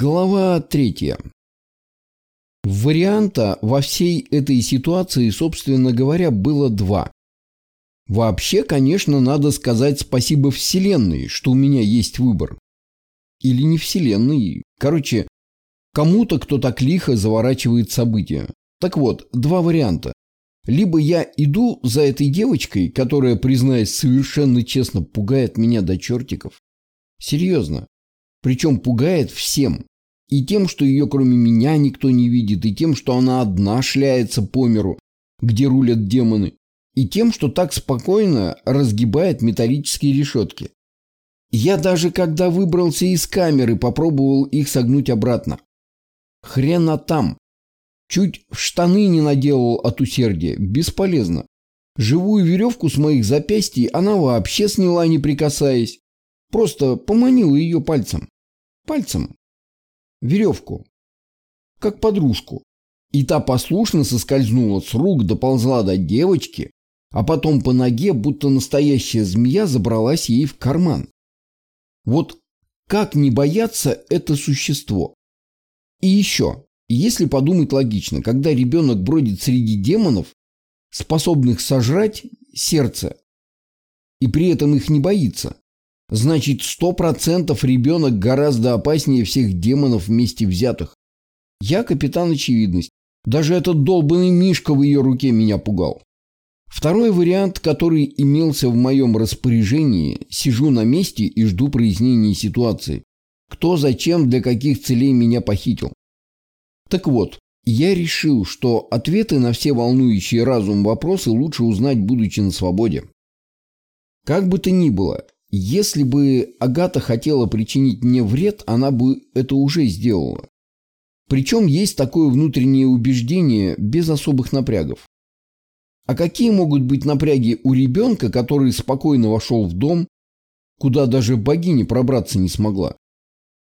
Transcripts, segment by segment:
Глава третья. Варианта во всей этой ситуации, собственно говоря, было два. Вообще, конечно, надо сказать спасибо Вселенной, что у меня есть выбор. Или не Вселенной. Короче, кому-то, кто так лихо заворачивает события. Так вот, два варианта. Либо я иду за этой девочкой, которая, признаюсь, совершенно честно пугает меня до чертиков. Серьезно. Причем пугает всем. И тем, что ее кроме меня никто не видит, и тем, что она одна шляется по миру, где рулят демоны, и тем, что так спокойно разгибает металлические решетки. Я даже когда выбрался из камеры, попробовал их согнуть обратно. Хрена там. Чуть в штаны не наделал от усердия. Бесполезно. Живую веревку с моих запястий она вообще сняла, не прикасаясь. Просто поманила ее пальцем. Пальцем. Веревку. Как подружку. И та послушно соскользнула с рук, доползла до девочки, а потом по ноге, будто настоящая змея, забралась ей в карман. Вот как не бояться это существо? И еще, если подумать логично, когда ребенок бродит среди демонов, способных сожрать сердце, и при этом их не боится, Значит, сто процентов ребенок гораздо опаснее всех демонов вместе взятых. Я капитан очевидность. Даже этот долбанный мишка в ее руке меня пугал. Второй вариант, который имелся в моем распоряжении, сижу на месте и жду прояснения ситуации. Кто, зачем, для каких целей меня похитил. Так вот, я решил, что ответы на все волнующие разум вопросы лучше узнать, будучи на свободе. Как бы то ни было, если бы Агата хотела причинить мне вред, она бы это уже сделала. Причем есть такое внутреннее убеждение без особых напрягов. А какие могут быть напряги у ребенка, который спокойно вошел в дом, куда даже богиня пробраться не смогла?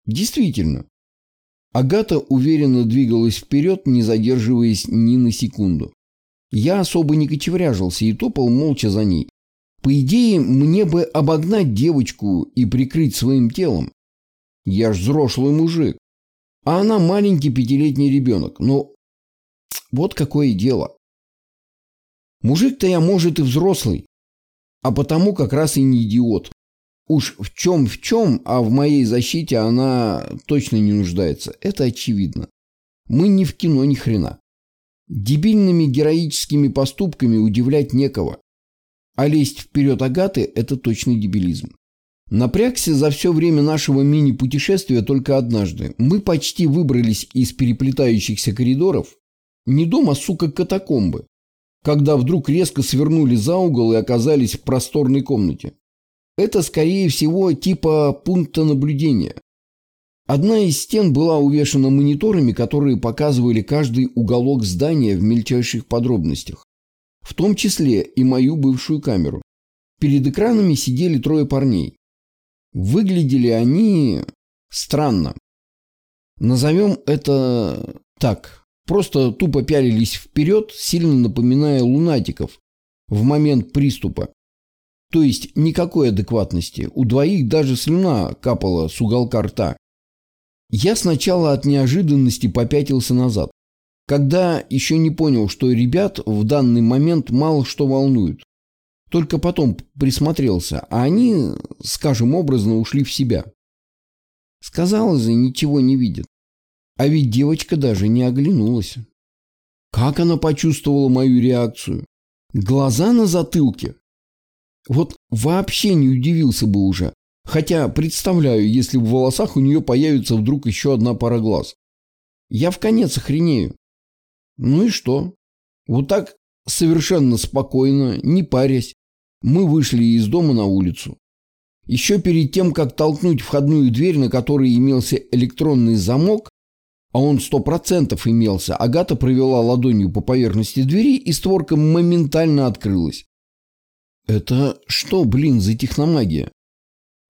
Действительно. Агата уверенно двигалась вперед, не задерживаясь ни на секунду. Я особо не кочевряжился и топал молча за ней. По идее, мне бы обогнать девочку и прикрыть своим телом. Я ж взрослый мужик. А она маленький пятилетний ребенок. Но вот какое дело. Мужик-то я, может, и взрослый. А потому как раз и не идиот. Уж в чем в чем, а в моей защите она точно не нуждается. Это очевидно. Мы не в кино ни хрена. Дебильными героическими поступками удивлять некого. А лезть вперед Агаты – это точный дебилизм. Напрягся за все время нашего мини-путешествия только однажды. Мы почти выбрались из переплетающихся коридоров. Не дома, а, сука, катакомбы. Когда вдруг резко свернули за угол и оказались в просторной комнате. Это, скорее всего, типа пункта наблюдения. Одна из стен была увешана мониторами, которые показывали каждый уголок здания в мельчайших подробностях в том числе и мою бывшую камеру. Перед экранами сидели трое парней. Выглядели они странно. Назовем это так. Просто тупо пялились вперед, сильно напоминая лунатиков в момент приступа. То есть никакой адекватности. У двоих даже слюна капала с уголка рта. Я сначала от неожиданности попятился назад когда еще не понял, что ребят в данный момент мало что волнует. Только потом присмотрелся, а они, скажем образно, ушли в себя. Сказала же, ничего не видит. А ведь девочка даже не оглянулась. Как она почувствовала мою реакцию? Глаза на затылке? Вот вообще не удивился бы уже. Хотя представляю, если в волосах у нее появится вдруг еще одна пара глаз. Я в конец охренею. Ну и что? Вот так совершенно спокойно, не парясь, мы вышли из дома на улицу. Еще перед тем, как толкнуть входную дверь, на которой имелся электронный замок, а он сто процентов имелся, Агата провела ладонью по поверхности двери, и створка моментально открылась. Это что, блин, за техномагия?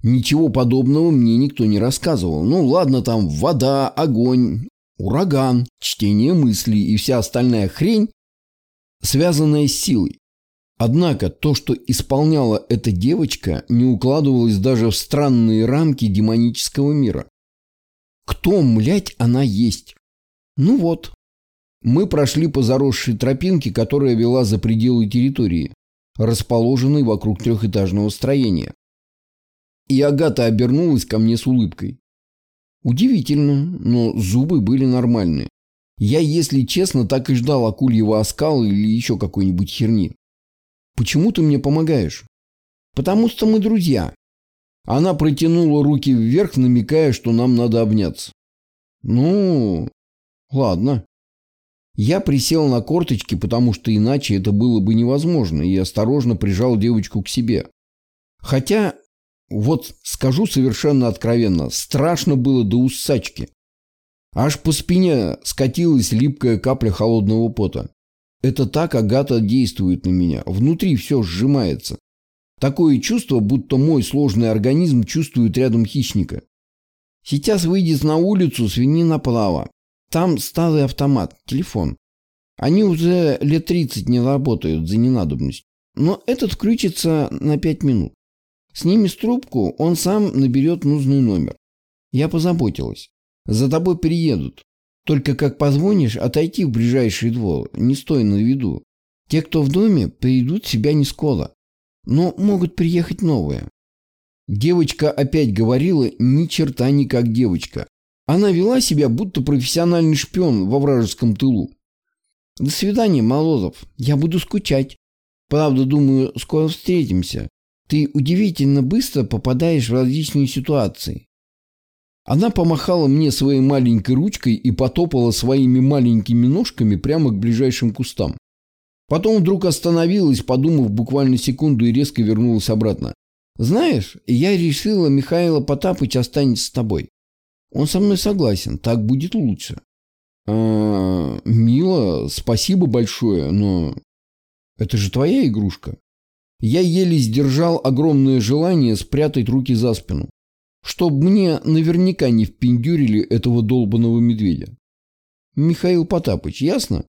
Ничего подобного мне никто не рассказывал. Ну ладно, там вода, огонь, ураган, чтение мыслей и вся остальная хрень, связанная с силой. Однако то, что исполняла эта девочка, не укладывалось даже в странные рамки демонического мира. Кто, млять, она есть? Ну вот. Мы прошли по заросшей тропинке, которая вела за пределы территории, расположенной вокруг трехэтажного строения. И Агата обернулась ко мне с улыбкой. Удивительно, но зубы были нормальные. Я, если честно, так и ждал акульего оскала или еще какой-нибудь херни. Почему ты мне помогаешь? Потому что мы друзья. Она протянула руки вверх, намекая, что нам надо обняться. Ну, ладно. Я присел на корточки, потому что иначе это было бы невозможно, и осторожно прижал девочку к себе. Хотя, вот скажу совершенно откровенно, страшно было до усачки. Аж по спине скатилась липкая капля холодного пота. Это так Агата действует на меня. Внутри все сжимается. Такое чувство, будто мой сложный организм чувствует рядом хищника. Сейчас выйдет на улицу свинина плава. Там старый автомат, телефон. Они уже лет 30 не работают за ненадобность. Но этот включится на 5 минут. Снимешь трубку, он сам наберет нужный номер. Я позаботилась. За тобой приедут. Только как позвонишь, отойти в ближайший двор, не стой на виду. Те, кто в доме, придут себя не скоро. Но могут приехать новые. Девочка опять говорила ни черта не как девочка. Она вела себя, будто профессиональный шпион во вражеском тылу. До свидания, Молозов. Я буду скучать. Правда, думаю, скоро встретимся. Ты удивительно быстро попадаешь в различные ситуации. Она помахала мне своей маленькой ручкой и потопала своими маленькими ножками прямо к ближайшим кустам. Потом вдруг остановилась, подумав буквально секунду и резко вернулась обратно. «Знаешь, я решила, Михаила Потапыч останется с тобой. Он со мной согласен, так будет лучше». «А, мило, спасибо большое, но это же твоя игрушка». Я еле сдержал огромное желание спрятать руки за спину чтоб мне наверняка не впендюрили этого долбанного медведя. Михаил Потапыч, ясно?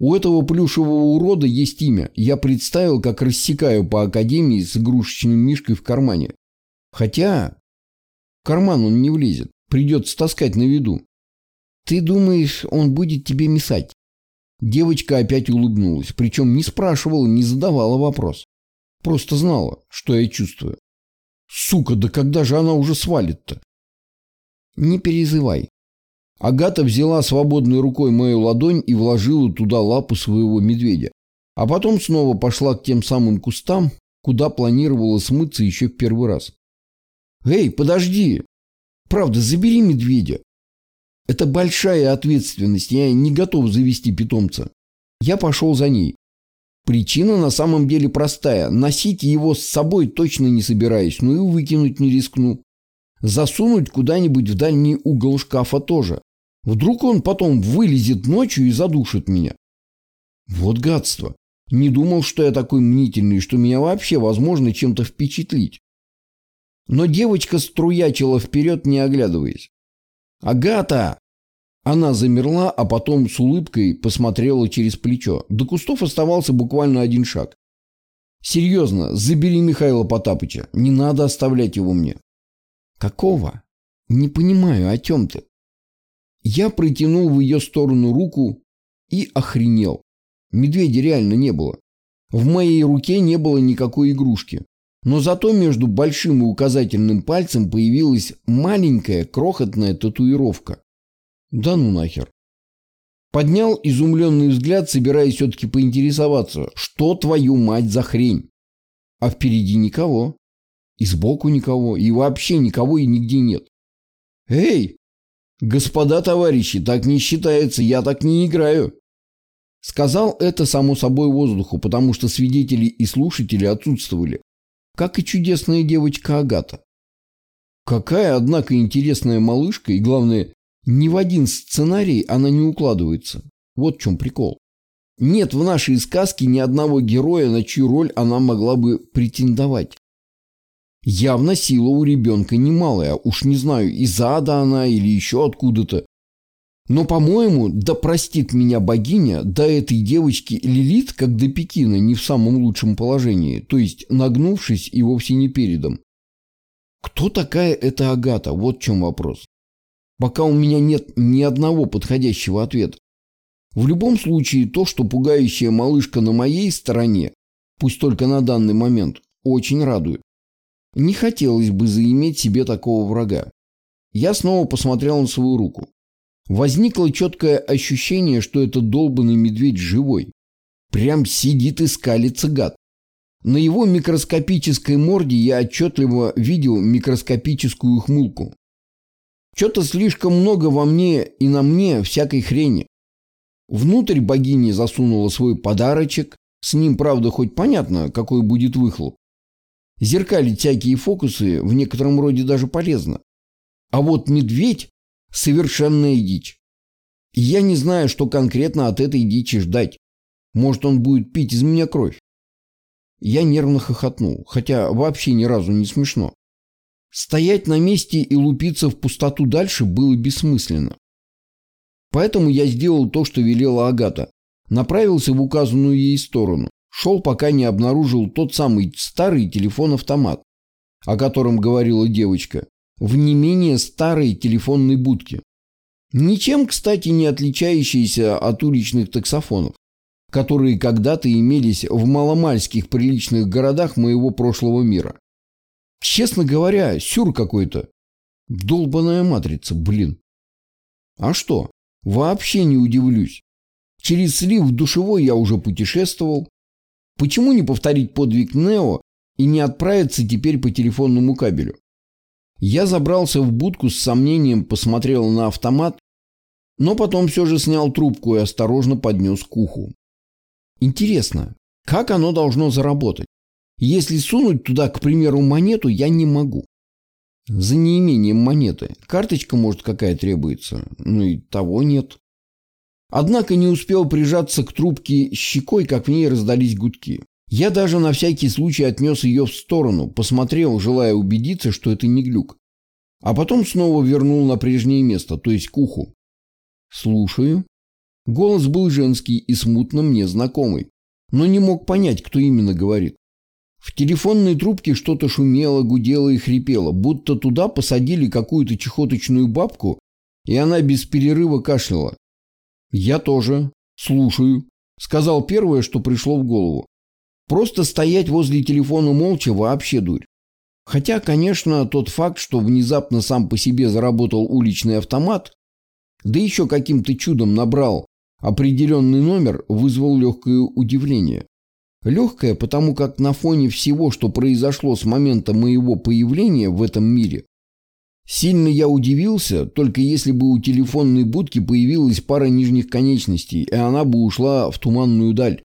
У этого плюшевого урода есть имя. Я представил, как рассекаю по академии с игрушечным мишкой в кармане. Хотя в карман он не влезет. Придется таскать на виду. Ты думаешь, он будет тебе мешать? Девочка опять улыбнулась, причем не спрашивала, не задавала вопрос. Просто знала, что я чувствую. Сука, да когда же она уже свалит-то? Не перезывай. Агата взяла свободной рукой мою ладонь и вложила туда лапу своего медведя. А потом снова пошла к тем самым кустам, куда планировала смыться еще в первый раз. «Эй, подожди! Правда, забери медведя. Это большая ответственность, я не готов завести питомца». Я пошел за ней. Причина на самом деле простая. Носить его с собой точно не собираюсь, но и выкинуть не рискну. Засунуть куда-нибудь в дальний угол шкафа тоже. Вдруг он потом вылезет ночью и задушит меня. Вот гадство. Не думал, что я такой мнительный, что меня вообще возможно чем-то впечатлить. Но девочка струячила вперед, не оглядываясь. «Агата!» Она замерла, а потом с улыбкой посмотрела через плечо. До кустов оставался буквально один шаг. «Серьезно, забери Михаила Потапыча. Не надо оставлять его мне». «Какого? Не понимаю, о чем ты?» Я протянул в ее сторону руку и охренел. Медведя реально не было. В моей руке не было никакой игрушки. Но зато между большим и указательным пальцем появилась маленькая крохотная татуировка. Да ну нахер. Поднял изумленный взгляд, собираясь все-таки поинтересоваться, что твою мать за хрень? А впереди никого. И сбоку никого. И вообще никого и нигде нет. Эй, господа товарищи, так не считается, я так не играю. Сказал это само собой воздуху, потому что свидетели и слушатели отсутствовали. Как и чудесная девочка Агата. Какая, однако, интересная малышка и, главное, ни в один сценарий она не укладывается. Вот в чем прикол. Нет в нашей сказке ни одного героя, на чью роль она могла бы претендовать. Явно сила у ребенка немалая, уж не знаю, из ада она или еще откуда-то. Но, по-моему, да простит меня богиня, до этой девочки Лилит, как до Пекина, не в самом лучшем положении, то есть нагнувшись и вовсе не передом. Кто такая эта Агата? Вот в чем вопрос. пока у меня нет ни одного подходящего ответа. В любом случае, то, что пугающая малышка на моей стороне, пусть только на данный момент, очень радует. Не хотелось бы заиметь себе такого врага. Я снова посмотрел на свою руку. Возникло четкое ощущение, что это долбанный медведь живой. Прям сидит и скалится гад. На его микроскопической морде я отчетливо видел микроскопическую ухмылку. Что-то слишком много во мне и на мне всякой хрени. Внутрь богини засунула свой подарочек. С ним, правда, хоть понятно, какой будет выхлоп. Зеркалить всякие фокусы в некотором роде даже полезно. А вот медведь – совершенная дичь. Я не знаю, что конкретно от этой дичи ждать. Может, он будет пить из меня кровь. Я нервно хохотнул, хотя вообще ни разу не смешно. Стоять на месте и лупиться в пустоту дальше было бессмысленно. Поэтому я сделал то, что велела Агата. Направился в указанную ей сторону. Шел, пока не обнаружил тот самый старый телефон-автомат, о котором говорила девочка, в не менее старой телефонной будке. Ничем, кстати, не отличающийся от уличных таксофонов, которые когда-то имелись в маломальских приличных городах моего прошлого мира. Честно говоря, сюр какой-то. Долбаная матрица, блин. А что? Вообще не удивлюсь. Через слив в душевой я уже путешествовал. Почему не повторить подвиг Нео и не отправиться теперь по телефонному кабелю? Я забрался в будку с сомнением, посмотрел на автомат, но потом все же снял трубку и осторожно поднес к уху. Интересно, как оно должно заработать? Если сунуть туда, к примеру, монету, я не могу. За неимением монеты. Карточка, может, какая требуется. Ну и того нет. Однако не успел прижаться к трубке щекой, как в ней раздались гудки. Я даже на всякий случай отнес ее в сторону, посмотрел, желая убедиться, что это не глюк. А потом снова вернул на прежнее место, то есть к уху. «Слушаю». Голос был женский и смутно мне знакомый, но не мог понять, кто именно говорит. В телефонной трубке что-то шумело, гудело и хрипело, будто туда посадили какую-то чехоточную бабку, и она без перерыва кашляла. «Я тоже. Слушаю», — сказал первое, что пришло в голову. Просто стоять возле телефона молча вообще дурь. Хотя, конечно, тот факт, что внезапно сам по себе заработал уличный автомат, да еще каким-то чудом набрал определенный номер, вызвал легкое удивление. Легкое, потому как на фоне всего, что произошло с момента моего появления в этом мире, сильно я удивился, только если бы у телефонной будки появилась пара нижних конечностей, и она бы ушла в туманную даль.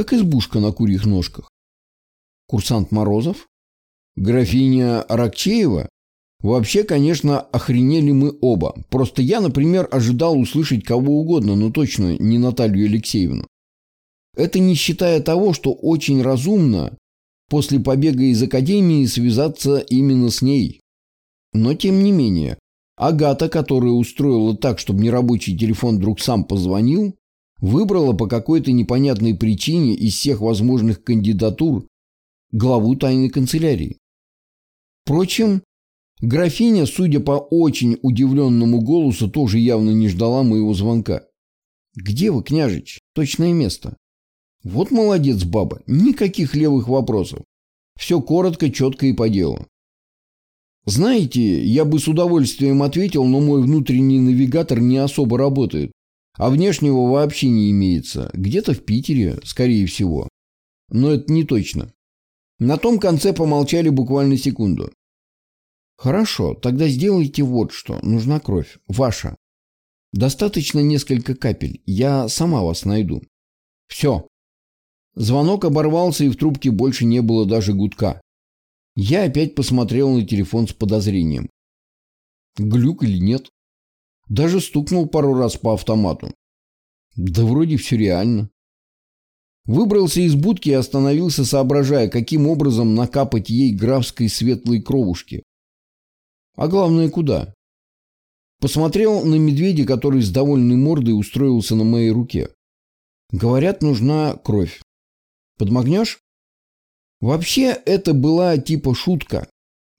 Как избушка на курьих ножках. Курсант Морозов? Графиня Аракчеева? Вообще, конечно, охренели мы оба. Просто я, например, ожидал услышать кого угодно, но точно не Наталью Алексеевну. Это не считая того, что очень разумно после побега из академии связаться именно с ней. Но тем не менее, Агата, которая устроила так, чтобы нерабочий телефон вдруг сам позвонил, выбрала по какой-то непонятной причине из всех возможных кандидатур главу тайной канцелярии. Впрочем, графиня, судя по очень удивленному голосу, тоже явно не ждала моего звонка. «Где вы, княжич? Точное место». Вот молодец, баба. Никаких левых вопросов. Все коротко, четко и по делу. Знаете, я бы с удовольствием ответил, но мой внутренний навигатор не особо работает. А внешнего вообще не имеется. Где-то в Питере, скорее всего. Но это не точно. На том конце помолчали буквально секунду. Хорошо, тогда сделайте вот что. Нужна кровь. Ваша. Достаточно несколько капель. Я сама вас найду. Все. Звонок оборвался, и в трубке больше не было даже гудка. Я опять посмотрел на телефон с подозрением. Глюк или нет? Даже стукнул пару раз по автомату. Да вроде все реально. Выбрался из будки и остановился, соображая, каким образом накапать ей графской светлой кровушки. А главное, куда? Посмотрел на медведя, который с довольной мордой устроился на моей руке. Говорят, нужна кровь. Подмогнешь? Вообще, это была типа шутка.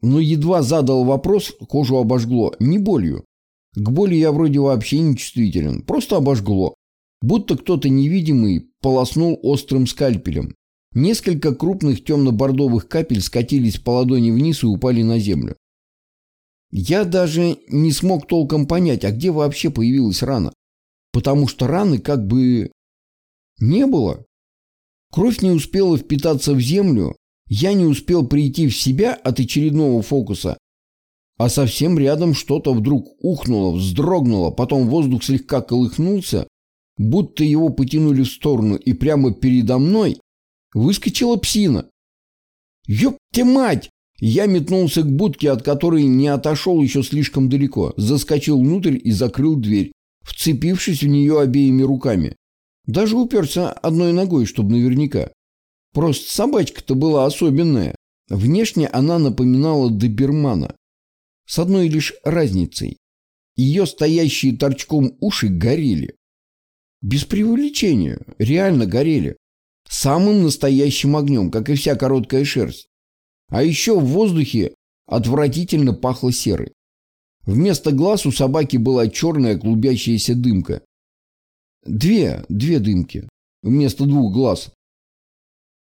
Но едва задал вопрос, кожу обожгло. Не болью. К боли я вроде вообще не чувствителен, просто обожгло. Будто кто-то невидимый полоснул острым скальпелем. Несколько крупных темно-бордовых капель скатились по ладони вниз и упали на землю. Я даже не смог толком понять, а где вообще появилась рана. Потому что раны как бы не было. Кровь не успела впитаться в землю, я не успел прийти в себя от очередного фокуса, а совсем рядом что-то вдруг ухнуло, вздрогнуло, потом воздух слегка колыхнулся, будто его потянули в сторону, и прямо передо мной выскочила псина. «Ёпте мать!» Я метнулся к будке, от которой не отошел еще слишком далеко, заскочил внутрь и закрыл дверь, вцепившись в нее обеими руками. Даже уперся одной ногой, чтобы наверняка. Просто собачка-то была особенная. Внешне она напоминала добермана. С одной лишь разницей. Ее стоящие торчком уши горели. Без преувеличения, реально горели. Самым настоящим огнем, как и вся короткая шерсть. А еще в воздухе отвратительно пахло серой. Вместо глаз у собаки была черная клубящаяся дымка. Две, две дымки. Вместо двух глаз.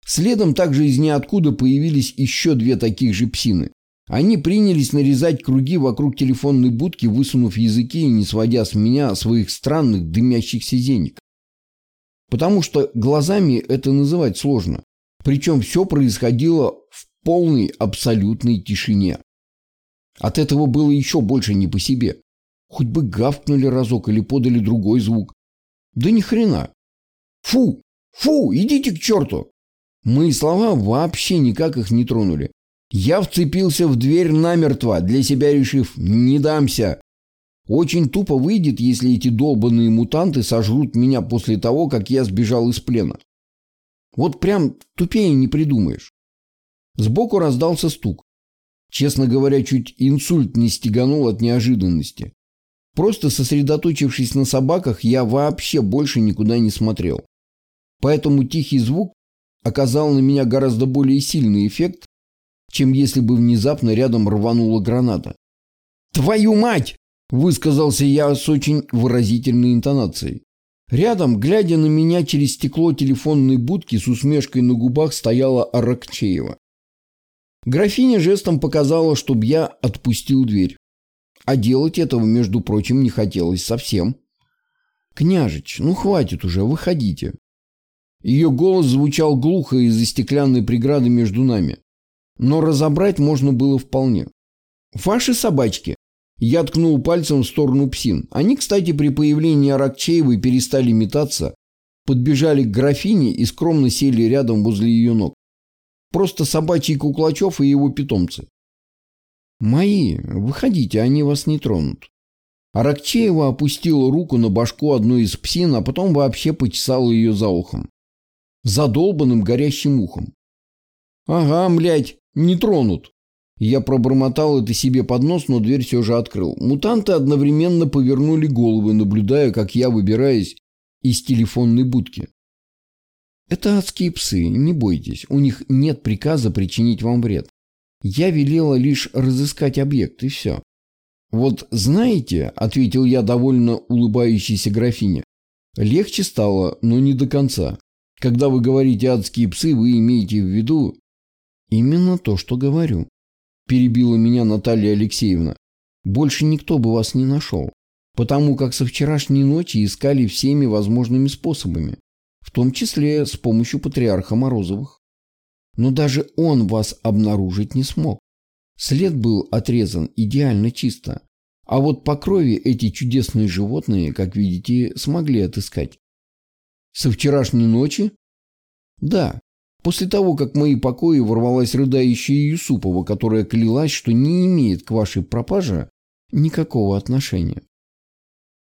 Следом также из ниоткуда появились еще две таких же псины. Они принялись нарезать круги вокруг телефонной будки, высунув языки и не сводя с меня своих странных дымящихся зеник. Потому что глазами это называть сложно. Причем все происходило в полной абсолютной тишине. От этого было еще больше не по себе. Хоть бы гавкнули разок или подали другой звук. Да ни хрена. Фу! Фу! Идите к черту! Мои слова вообще никак их не тронули. Я вцепился в дверь намертво, для себя решив «не дамся». Очень тупо выйдет, если эти долбанные мутанты сожрут меня после того, как я сбежал из плена. Вот прям тупее не придумаешь. Сбоку раздался стук. Честно говоря, чуть инсульт не стеганул от неожиданности. Просто сосредоточившись на собаках, я вообще больше никуда не смотрел. Поэтому тихий звук оказал на меня гораздо более сильный эффект, чем если бы внезапно рядом рванула граната. «Твою мать!» – высказался я с очень выразительной интонацией. Рядом, глядя на меня через стекло телефонной будки, с усмешкой на губах стояла Аракчеева. Графиня жестом показала, чтобы я отпустил дверь. А делать этого, между прочим, не хотелось совсем. «Княжич, ну хватит уже, выходите». Ее голос звучал глухо из-за стеклянной преграды между нами. Но разобрать можно было вполне. «Ваши собачки!» Я ткнул пальцем в сторону псин. Они, кстати, при появлении Аракчеевой перестали метаться, подбежали к графине и скромно сели рядом возле ее ног. Просто собачий Куклачев и его питомцы. «Мои, выходите, они вас не тронут». Аракчеева опустила руку на башку одной из псин, а потом вообще почесала ее за ухом. Задолбанным горящим ухом. «Ага, млядь, не тронут». Я пробормотал это себе под нос, но дверь все же открыл. Мутанты одновременно повернули головы, наблюдая, как я выбираюсь из телефонной будки. Это адские псы, не бойтесь, у них нет приказа причинить вам вред. Я велела лишь разыскать объект, и все. Вот знаете, ответил я довольно улыбающейся графине, легче стало, но не до конца. Когда вы говорите адские псы, вы имеете в виду именно то, что говорю. Перебила меня Наталья Алексеевна. Больше никто бы вас не нашел, потому как со вчерашней ночи искали всеми возможными способами, в том числе с помощью патриарха Морозовых но даже он вас обнаружить не смог. След был отрезан идеально чисто. А вот по крови эти чудесные животные, как видите, смогли отыскать. Со вчерашней ночи? Да. После того, как в мои покои ворвалась рыдающая Юсупова, которая клялась, что не имеет к вашей пропаже никакого отношения.